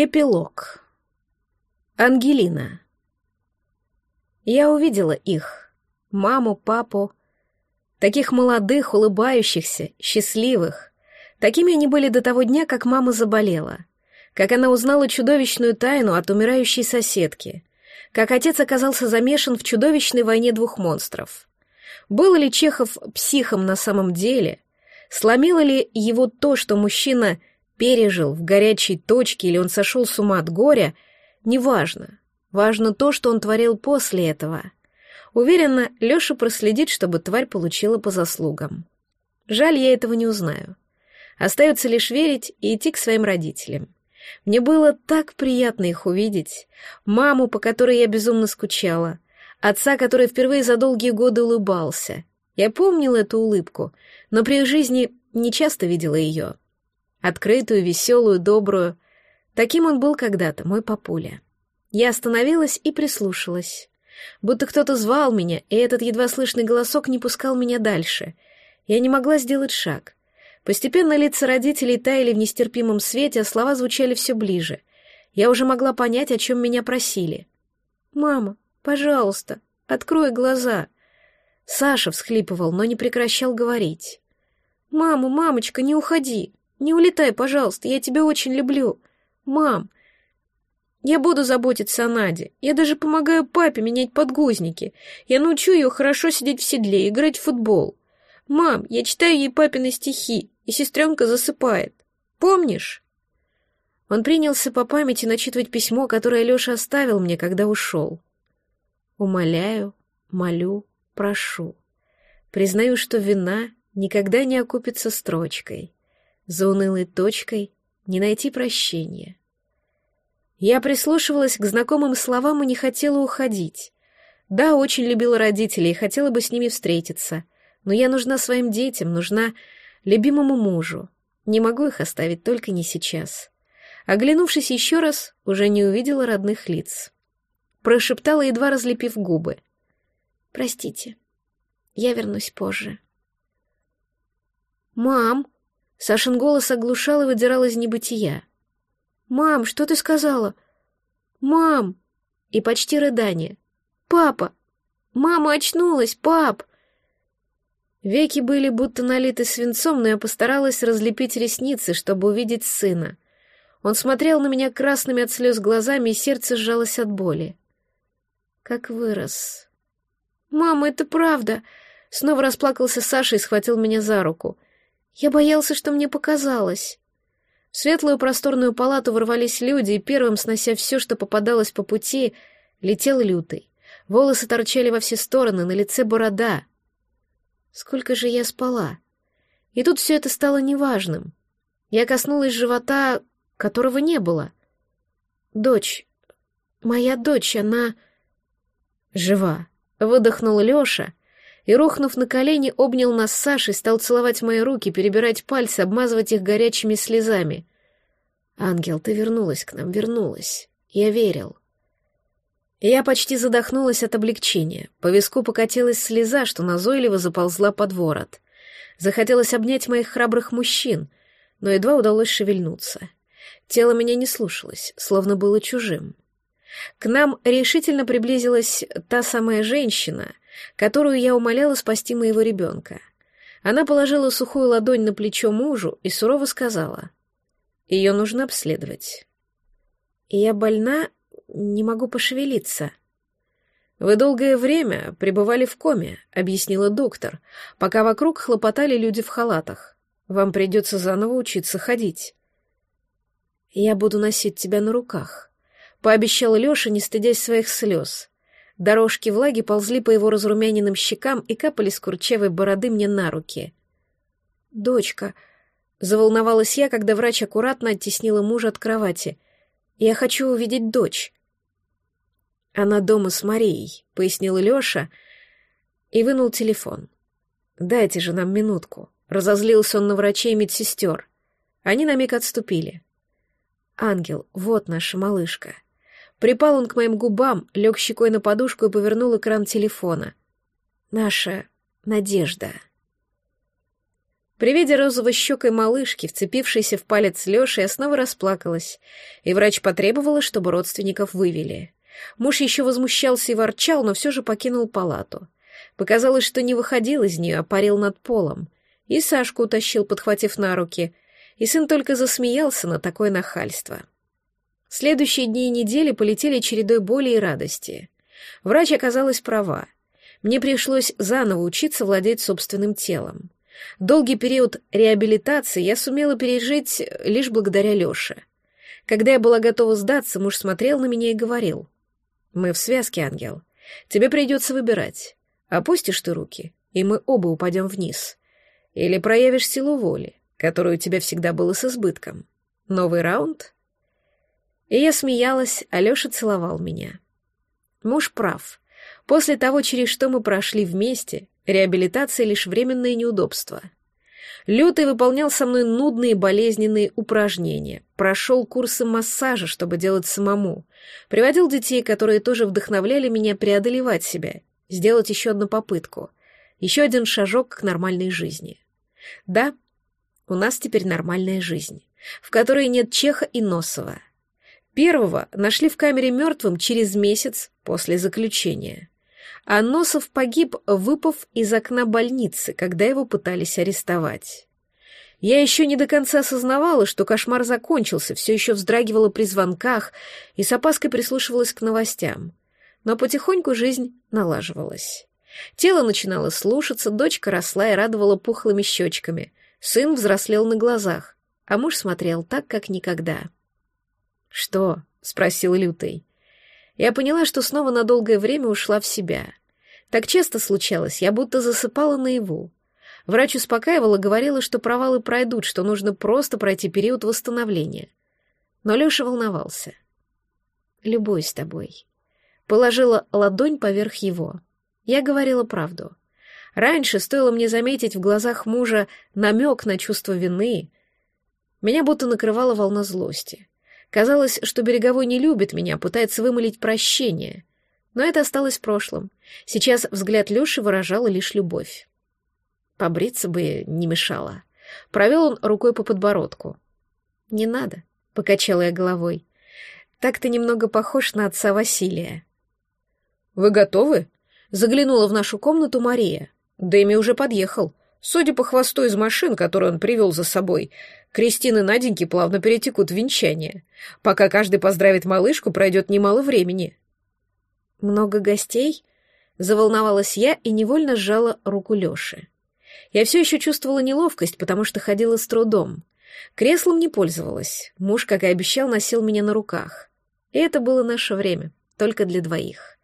Эпилог. Ангелина. Я увидела их, маму, папу, таких молодых, улыбающихся, счастливых. Такими они были до того дня, как мама заболела, как она узнала чудовищную тайну от умирающей соседки, как отец оказался замешан в чудовищной войне двух монстров. Был ли Чехов психом на самом деле? Сломило ли его то, что мужчина пережил в горячей точке или он сошел с ума от горя, неважно. Важно то, что он творил после этого. Уверена, Леша проследит, чтобы тварь получила по заслугам. Жаль, я этого не узнаю. Остается лишь верить и идти к своим родителям. Мне было так приятно их увидеть. Маму, по которой я безумно скучала. Отца, который впервые за долгие годы улыбался. Я помнила эту улыбку, но при жизни не часто видела ее. Открытую, веселую, добрую. Таким он был когда-то, мой папуля. Я остановилась и прислушалась. Будто кто-то звал меня, и этот едва слышный голосок не пускал меня дальше. Я не могла сделать шаг. Постепенно лица родителей таяли в нестерпимом свете, а слова звучали все ближе. Я уже могла понять, о чем меня просили. «Мама, пожалуйста, открой глаза!» Саша всхлипывал, но не прекращал говорить. «Мама, мамочка, не уходи! Не улетай, пожалуйста, я тебя очень люблю. Мам, я буду заботиться о Наде. Я даже помогаю папе менять подгузники. Я научу ее хорошо сидеть в седле, играть в футбол. Мам, я читаю ей папины стихи, и сестренка засыпает. Помнишь? Он принялся по памяти начитывать письмо, которое Леша оставил мне, когда ушел. Умоляю, молю, прошу. Признаю, что вина никогда не окупится строчкой за унылой точкой не найти прощения. Я прислушивалась к знакомым словам и не хотела уходить. Да, очень любила родителей и хотела бы с ними встретиться, но я нужна своим детям, нужна любимому мужу. Не могу их оставить только не сейчас. Оглянувшись еще раз, уже не увидела родных лиц. Прошептала, едва разлепив губы. «Простите, я вернусь позже». «Мам!» Сашин голос оглушал и выдирал из небытия. «Мам, что ты сказала?» «Мам!» И почти рыдание. «Папа! Мама очнулась, пап!» Веки были будто налиты свинцом, но я постаралась разлепить ресницы, чтобы увидеть сына. Он смотрел на меня красными от слез глазами, и сердце сжалось от боли. Как вырос. «Мама, это правда!» Снова расплакался Саша и схватил меня за руку. Я боялся, что мне показалось. В светлую просторную палату ворвались люди, и первым, снося все, что попадалось по пути, летел лютый. Волосы торчали во все стороны, на лице борода. Сколько же я спала? И тут все это стало неважным. Я коснулась живота, которого не было. Дочь, моя дочь, она... Жива. Выдохнул Леша, и, рухнув на колени, обнял нас с Сашей, стал целовать мои руки, перебирать пальцы, обмазывать их горячими слезами. «Ангел, ты вернулась к нам, вернулась. Я верил». Я почти задохнулась от облегчения. По виску покатилась слеза, что назойливо заползла под ворот. Захотелось обнять моих храбрых мужчин, но едва удалось шевельнуться. Тело меня не слушалось, словно было чужим. К нам решительно приблизилась та самая женщина, которую я умоляла спасти моего ребенка. Она положила сухую ладонь на плечо мужу и сурово сказала. Ее нужно обследовать. Я больна, не могу пошевелиться. Вы долгое время пребывали в коме, объяснила доктор, пока вокруг хлопотали люди в халатах. Вам придется заново учиться ходить. Я буду носить тебя на руках, пообещал Леша, не стыдясь своих слез. Дорожки влаги ползли по его разрумяненным щекам и капали с курчавой бороды мне на руки. «Дочка», — заволновалась я, когда врач аккуратно оттеснила мужа от кровати. «Я хочу увидеть дочь». «Она дома с Марией», — пояснил Леша и вынул телефон. «Дайте же нам минутку». Разозлился он на врачей и медсестер. Они на миг отступили. «Ангел, вот наша малышка», Припал он к моим губам, лег щекой на подушку и повернул экран телефона. Наша надежда. При виде розово-щекой малышки, вцепившейся в палец Лёши, я снова расплакалась, и врач потребовала, чтобы родственников вывели. Муж еще возмущался и ворчал, но все же покинул палату. Показалось, что не выходил из нее, а парил над полом. И Сашку утащил, подхватив на руки, и сын только засмеялся на такое нахальство. Следующие дни и недели полетели чередой боли и радости. Врач оказалась права. Мне пришлось заново учиться владеть собственным телом. Долгий период реабилитации я сумела пережить лишь благодаря Лёше. Когда я была готова сдаться, муж смотрел на меня и говорил. «Мы в связке, ангел. Тебе придется выбирать. Опустишь ты руки, и мы оба упадем вниз. Или проявишь силу воли, которую у тебя всегда было с избытком. Новый раунд?» И я смеялась, а Лёша целовал меня. Муж прав. После того, через что мы прошли вместе, Реабилитация — лишь временное неудобство. Лютый выполнял со мной нудные болезненные упражнения, прошел курсы массажа, чтобы делать самому, приводил детей, которые тоже вдохновляли меня преодолевать себя, сделать еще одну попытку, еще один шажок к нормальной жизни. Да, у нас теперь нормальная жизнь, в которой нет Чеха и Носова. Первого нашли в камере мертвым через месяц после заключения а Носов погиб, выпав из окна больницы, когда его пытались арестовать. Я еще не до конца осознавала, что кошмар закончился, все еще вздрагивала при звонках и с опаской прислушивалась к новостям. Но потихоньку жизнь налаживалась. Тело начинало слушаться, дочка росла и радовала пухлыми щечками. Сын взрослел на глазах, а муж смотрел так, как никогда. «Что?» — спросил Лютый. Я поняла, что снова на долгое время ушла в себя. Так часто случалось, я будто засыпала наяву. Врач успокаивала, говорила, что провалы пройдут, что нужно просто пройти период восстановления. Но Лёша волновался. «Любуюсь тобой». Положила ладонь поверх его. Я говорила правду. Раньше, стоило мне заметить в глазах мужа намек на чувство вины, меня будто накрывала волна злости. Казалось, что Береговой не любит меня, пытается вымолить прощение. Но это осталось в прошлом. Сейчас взгляд Лёши выражал лишь любовь. Побриться бы не мешало. Провел он рукой по подбородку. «Не надо», — покачала я головой. «Так ты немного похож на отца Василия». «Вы готовы?» — заглянула в нашу комнату Мария. Дэми уже подъехал. Судя по хвосту из машин, который он привел за собой, Кристины Наденьки плавно перетекут в венчание. Пока каждый поздравит малышку, пройдет немало времени. «Много гостей?» — заволновалась я и невольно сжала руку Лёши. Я все еще чувствовала неловкость, потому что ходила с трудом. Креслом не пользовалась. Муж, как и обещал, носил меня на руках. И это было наше время, только для двоих.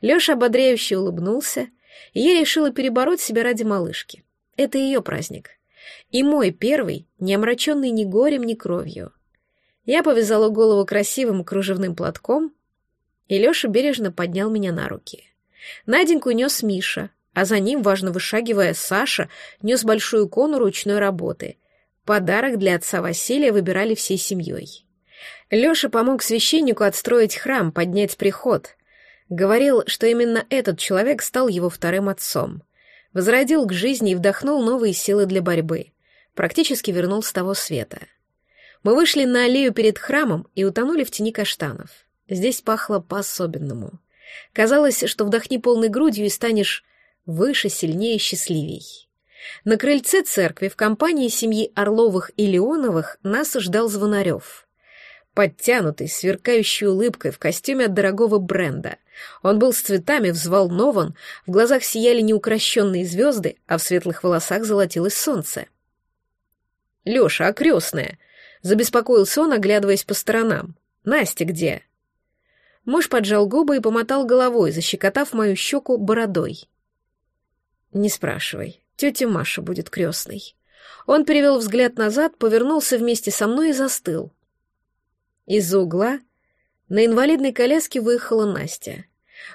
Лёша ободряюще улыбнулся, и я решила перебороть себя ради малышки. Это ее праздник. И мой первый, не омраченный ни горем, ни кровью. Я повязала голову красивым кружевным платком, и Леша бережно поднял меня на руки. Наденьку нес Миша, а за ним, важно вышагивая, Саша нес большую икону ручной работы. Подарок для отца Василия выбирали всей семьей. Леша помог священнику отстроить храм, поднять приход. Говорил, что именно этот человек стал его вторым отцом возродил к жизни и вдохнул новые силы для борьбы. Практически вернул с того света. Мы вышли на аллею перед храмом и утонули в тени каштанов. Здесь пахло по-особенному. Казалось, что вдохни полной грудью и станешь выше, сильнее, счастливей. На крыльце церкви в компании семьи Орловых и Леоновых нас ждал Звонарев подтянутый, сверкающей улыбкой, в костюме от дорогого бренда. Он был с цветами взволнован, в глазах сияли неукрощенные звезды, а в светлых волосах золотилось солнце. «Леша, а крестная?» — забеспокоился он, оглядываясь по сторонам. «Настя где?» Муж поджал губы и помотал головой, защекотав мою щеку бородой. «Не спрашивай, тетя Маша будет крестной». Он перевел взгляд назад, повернулся вместе со мной и застыл. Из-за угла на инвалидной коляске выехала Настя.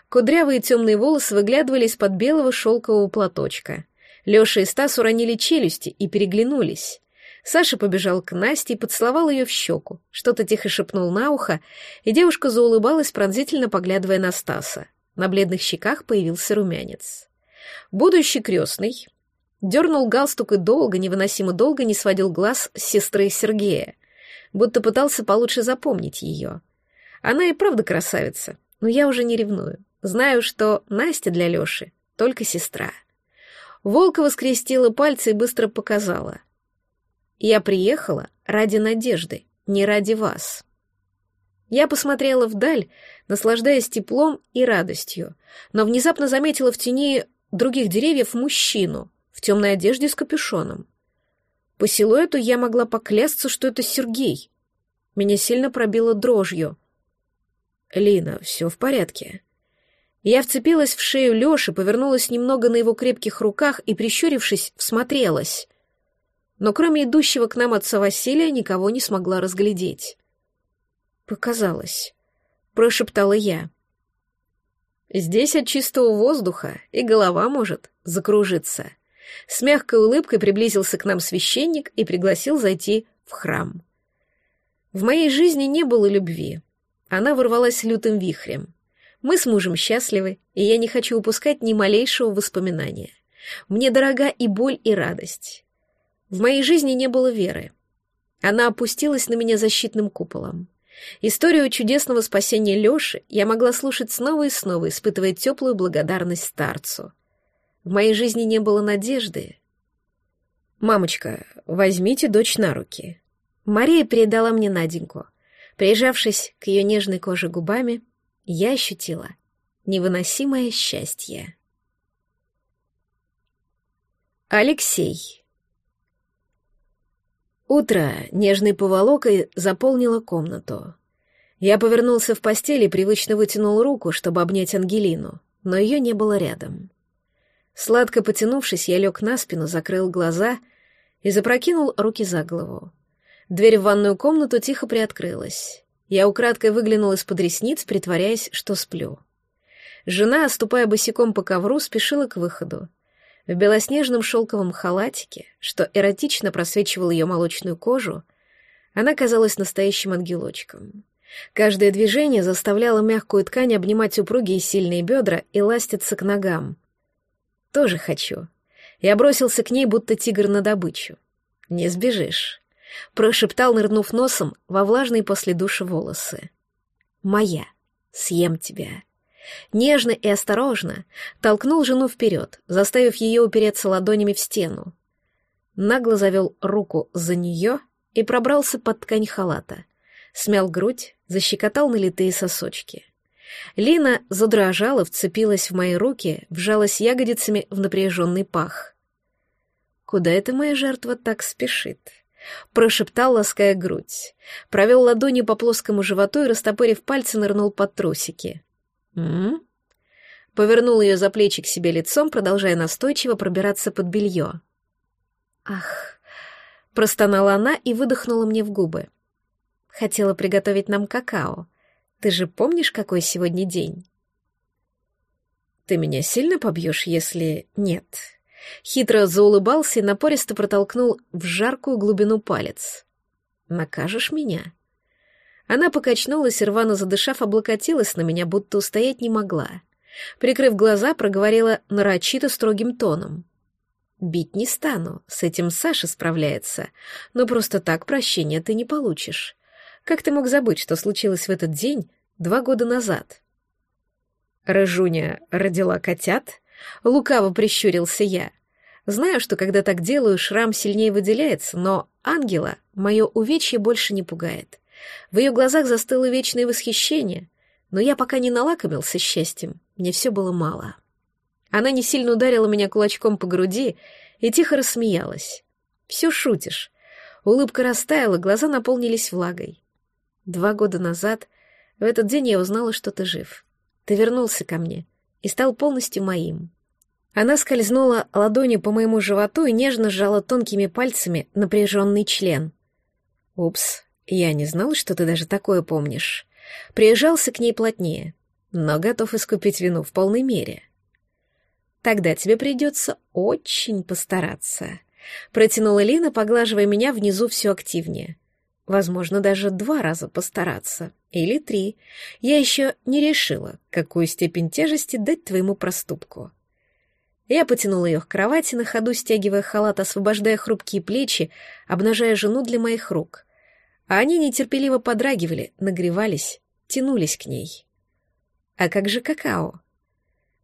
Кудрявые темные волосы выглядывали из-под белого шелкового платочка. Леша и Стас уронили челюсти и переглянулись. Саша побежал к Насте и поцеловал ее в щеку, что-то тихо шепнул на ухо, и девушка заулыбалась, пронзительно поглядывая на Стаса. На бледных щеках появился румянец. Будущий крестный Дернул галстук и долго, невыносимо долго не сводил глаз с сестры Сергея, будто пытался получше запомнить ее. Она и правда красавица, но я уже не ревную. Знаю, что Настя для Лёши только сестра. Волкова скрестила пальцы и быстро показала. «Я приехала ради надежды, не ради вас». Я посмотрела вдаль, наслаждаясь теплом и радостью, но внезапно заметила в тени других деревьев мужчину в темной одежде с капюшоном. По силуэту я могла поклясться, что это Сергей. Меня сильно пробило дрожью. «Лина, все в порядке?» Я вцепилась в шею Лёши, повернулась немного на его крепких руках и, прищурившись, всмотрелась. Но кроме идущего к нам отца Василия, никого не смогла разглядеть. «Показалось», — прошептала я. «Здесь от чистого воздуха и голова может закружиться». С мягкой улыбкой приблизился к нам священник и пригласил зайти в храм. В моей жизни не было любви. Она ворвалась лютым вихрем. Мы с мужем счастливы, и я не хочу упускать ни малейшего воспоминания. Мне дорога и боль, и радость. В моей жизни не было веры. Она опустилась на меня защитным куполом. Историю чудесного спасения Лёши я могла слушать снова и снова, испытывая теплую благодарность старцу. В моей жизни не было надежды. «Мамочка, возьмите дочь на руки». Мария передала мне Наденьку. Прижавшись к ее нежной коже губами, я ощутила невыносимое счастье. Алексей. Утро нежной поволокой заполнило комнату. Я повернулся в постели и привычно вытянул руку, чтобы обнять Ангелину, но ее не было рядом. Сладко потянувшись, я лег на спину, закрыл глаза и запрокинул руки за голову. Дверь в ванную комнату тихо приоткрылась. Я украдкой выглянул из-под ресниц, притворяясь, что сплю. Жена, ступая босиком по ковру, спешила к выходу. В белоснежном шелковом халатике, что эротично просвечивал ее молочную кожу, она казалась настоящим ангелочком. Каждое движение заставляло мягкую ткань обнимать упругие сильные бедра и ластиться к ногам. Тоже хочу. Я бросился к ней, будто тигр на добычу. Не сбежишь прошептал, нырнув носом во влажные после душа волосы. «Моя, съем тебя». Нежно и осторожно толкнул жену вперед, заставив ее упереться ладонями в стену. Нагло завел руку за нее и пробрался под ткань халата. Смял грудь, защекотал налитые сосочки. Лина задрожала, вцепилась в мои руки, вжалась ягодицами в напряженный пах. «Куда эта моя жертва так спешит?» Прошептал, лаская грудь. Провел ладонью по плоскому животу и, растопырив пальцы, нырнул под трусики. «М?», -м Повернул ее за плечи к себе лицом, продолжая настойчиво пробираться под белье. «Ах!» — простонала она и выдохнула мне в губы. «Хотела приготовить нам какао. Ты же помнишь, какой сегодня день?» «Ты меня сильно побьешь, если нет?» Хитро заулыбался и напористо протолкнул в жаркую глубину палец. «Накажешь меня?» Она покачнулась и, рвано задышав, облокотилась на меня, будто устоять не могла. Прикрыв глаза, проговорила нарочито строгим тоном. «Бить не стану, с этим Саша справляется, но просто так прощения ты не получишь. Как ты мог забыть, что случилось в этот день два года назад?» Рыжуня родила котят, Лукаво прищурился я. Знаю, что когда так делаю, шрам сильнее выделяется, но ангела мое увечье больше не пугает. В ее глазах застыло вечное восхищение, но я пока не налакомился счастьем, мне все было мало. Она не сильно ударила меня кулачком по груди и тихо рассмеялась. «Все шутишь». Улыбка растаяла, глаза наполнились влагой. Два года назад, в этот день я узнала, что ты жив. Ты вернулся ко мне и стал полностью моим. Она скользнула ладонью по моему животу и нежно сжала тонкими пальцами напряженный член. «Упс, я не знал, что ты даже такое помнишь». Приезжался к ней плотнее, но готов искупить вину в полной мере. «Тогда тебе придется очень постараться», — протянула Лина, поглаживая меня внизу все активнее. Возможно, даже два раза постараться. Или три. Я еще не решила, какую степень тяжести дать твоему проступку. Я потянула ее к кровати, на ходу стягивая халат, освобождая хрупкие плечи, обнажая жену для моих рук. А они нетерпеливо подрагивали, нагревались, тянулись к ней. А как же какао?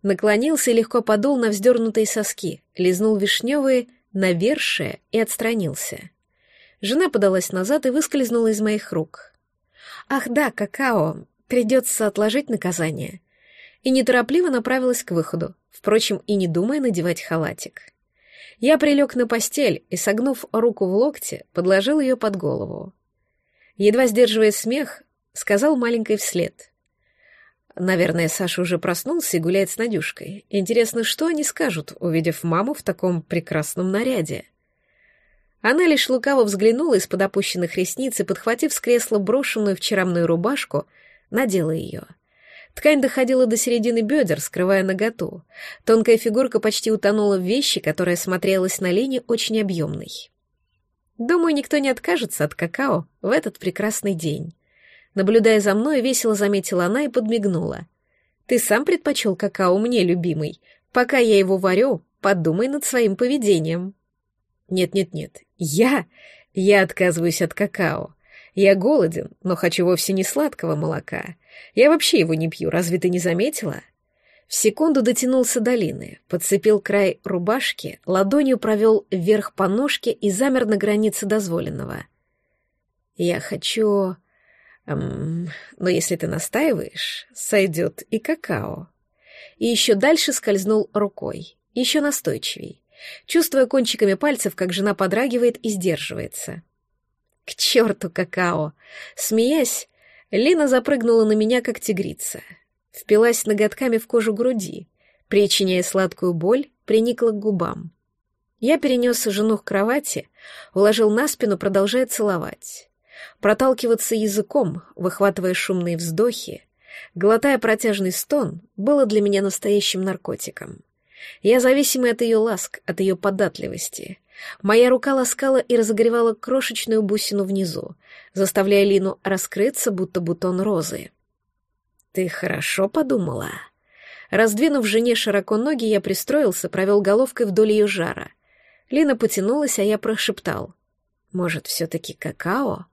Наклонился и легко подул на вздернутые соски, лизнул вишневые, навершие и отстранился. Жена подалась назад и выскользнула из моих рук. «Ах да, какао, придется отложить наказание». И неторопливо направилась к выходу, впрочем, и не думая надевать халатик. Я прилег на постель и, согнув руку в локте, подложил ее под голову. Едва сдерживая смех, сказал маленькой вслед. Наверное, Саша уже проснулся и гуляет с Надюшкой. Интересно, что они скажут, увидев маму в таком прекрасном наряде? Она лишь лукаво взглянула из-под опущенных ресниц и, подхватив с кресла брошенную вчера мною рубашку, надела ее. Ткань доходила до середины бедер, скрывая наготу. Тонкая фигурка почти утонула в вещи, которая смотрелась на линии очень объемной. Думаю, никто не откажется от какао в этот прекрасный день. Наблюдая за мной, весело заметила она и подмигнула. «Ты сам предпочел какао мне, любимый. Пока я его варю, подумай над своим поведением». «Нет-нет-нет, я... Я отказываюсь от какао. Я голоден, но хочу вовсе не сладкого молока. Я вообще его не пью, разве ты не заметила?» В секунду дотянулся до Лины, подцепил край рубашки, ладонью провел вверх по ножке и замер на границе дозволенного. «Я хочу...» Эм, но если ты настаиваешь, сойдет и какао. И еще дальше скользнул рукой, еще настойчивей, чувствуя кончиками пальцев, как жена подрагивает и сдерживается. К черту какао! Смеясь, Лина запрыгнула на меня, как тигрица. Впилась ноготками в кожу груди, причиняя сладкую боль, приникла к губам. Я перенес жену к кровати, уложил на спину, продолжая целовать. Проталкиваться языком, выхватывая шумные вздохи, глотая протяжный стон, было для меня настоящим наркотиком. Я зависимый от ее ласк, от ее податливости. Моя рука ласкала и разогревала крошечную бусину внизу, заставляя Лину раскрыться, будто бутон розы. «Ты хорошо подумала?» Раздвинув жене широко ноги, я пристроился, провел головкой вдоль ее жара. Лина потянулась, а я прошептал. «Может, все-таки какао?»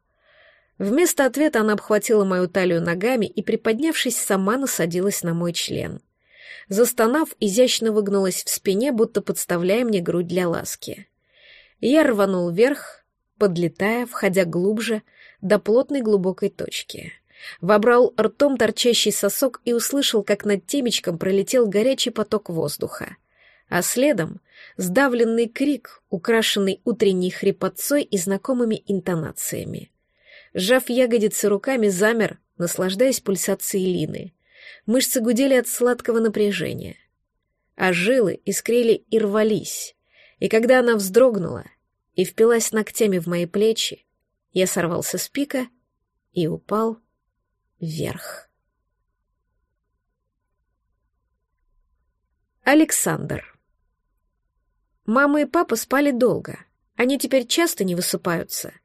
Вместо ответа она обхватила мою талию ногами и, приподнявшись, сама насадилась на мой член. Застонав, изящно выгнулась в спине, будто подставляя мне грудь для ласки. Я рванул вверх, подлетая, входя глубже, до плотной глубокой точки. Вобрал ртом торчащий сосок и услышал, как над темечком пролетел горячий поток воздуха. А следом — сдавленный крик, украшенный утренней хрипотцой и знакомыми интонациями. Сжав ягодицы руками, замер, наслаждаясь пульсацией Лины. Мышцы гудели от сладкого напряжения. А жилы искрили и рвались. И когда она вздрогнула и впилась ногтями в мои плечи, я сорвался с пика и упал вверх. Александр. Мама и папа спали долго. Они теперь часто не высыпаются —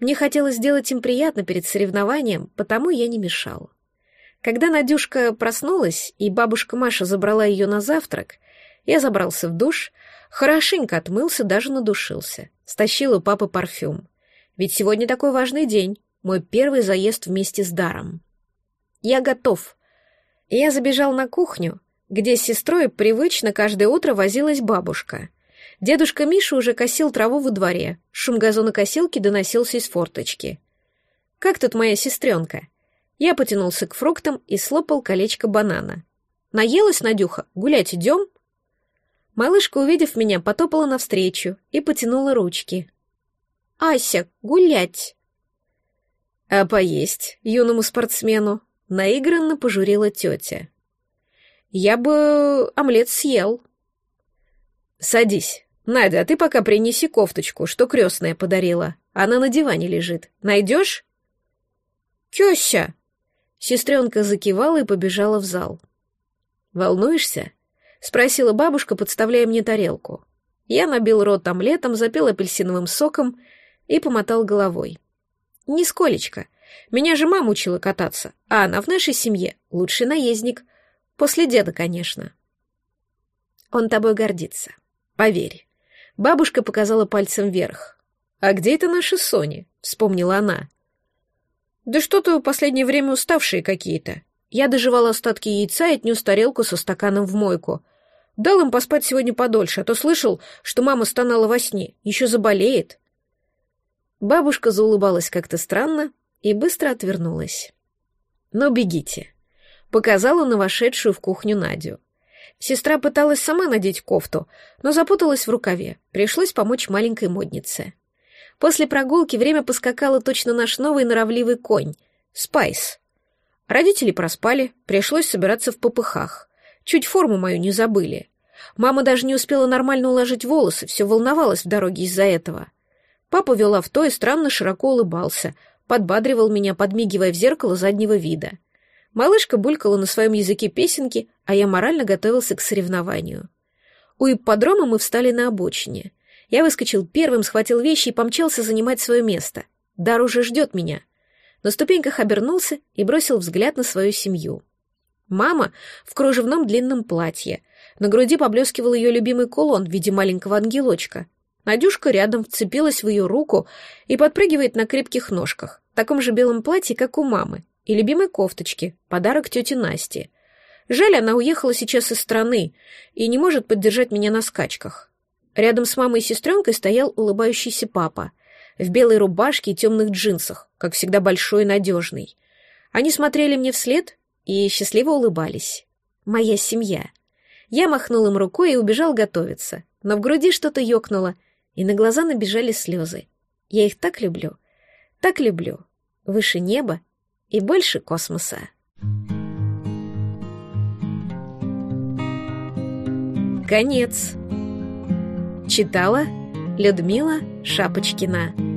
мне хотелось сделать им приятно перед соревнованием, потому я не мешал. Когда Надюшка проснулась, и бабушка Маша забрала ее на завтрак, я забрался в душ, хорошенько отмылся, даже надушился. Стащил у папы парфюм. Ведь сегодня такой важный день, мой первый заезд вместе с Даром. Я готов. я забежал на кухню, где с сестрой привычно каждое утро возилась бабушка. Дедушка Миша уже косил траву во дворе, шум газонокосилки доносился из форточки. «Как тут моя сестренка?» Я потянулся к фруктам и слопал колечко банана. «Наелась, Надюха? Гулять идем?» Малышка, увидев меня, потопала навстречу и потянула ручки. «Ася, гулять!» «А поесть юному спортсмену?» — наигранно пожурила тетя. «Я бы омлет съел». «Садись, «Надя, а ты пока принеси кофточку, что крестная подарила. Она на диване лежит. Найдешь?» «Тёся!» Сестренка закивала и побежала в зал. «Волнуешься?» — спросила бабушка, подставляя мне тарелку. Я набил рот омлетом, запил апельсиновым соком и помотал головой. «Нисколечко. Меня же мама учила кататься, а она в нашей семье лучший наездник. После деда, конечно». Он тобой гордится. Поверь. Бабушка показала пальцем вверх. «А где это наши Сони?» — вспомнила она. «Да что-то в последнее время уставшие какие-то. Я доживала остатки яйца и отнес тарелку со стаканом в мойку. Дал им поспать сегодня подольше, а то слышал, что мама стонала во сне. Еще заболеет». Бабушка заулыбалась как-то странно и быстро отвернулась. «Ну, бегите», — показала на вошедшую в кухню Надю. Сестра пыталась сама надеть кофту, но запуталась в рукаве. Пришлось помочь маленькой моднице. После прогулки время поскакало точно наш новый норовливый конь — Спайс. Родители проспали, пришлось собираться в попыхах. Чуть форму мою не забыли. Мама даже не успела нормально уложить волосы, все волновалась в дороге из-за этого. Папа вел авто и странно широко улыбался, подбадривал меня, подмигивая в зеркало заднего вида. Малышка булькала на своем языке песенки, а я морально готовился к соревнованию. У ипподрома мы встали на обочине. Я выскочил первым, схватил вещи и помчался занимать свое место. Дар уже ждет меня. На ступеньках обернулся и бросил взгляд на свою семью. Мама в кружевном длинном платье. На груди поблескивал ее любимый кулон в виде маленького ангелочка. Надюшка рядом вцепилась в ее руку и подпрыгивает на крепких ножках, в таком же белом платье, как у мамы, и любимой кофточке, подарок тете Насте. Жаль, она уехала сейчас из страны и не может поддержать меня на скачках. Рядом с мамой и сестренкой стоял улыбающийся папа, в белой рубашке и темных джинсах, как всегда большой и надежный. Они смотрели мне вслед и счастливо улыбались. Моя семья. Я махнул им рукой и убежал готовиться, но в груди что-то ёкнуло, и на глаза набежали слезы. Я их так люблю, так люблю. Выше неба и больше космоса. Конец. Читала Людмила Шапочкина.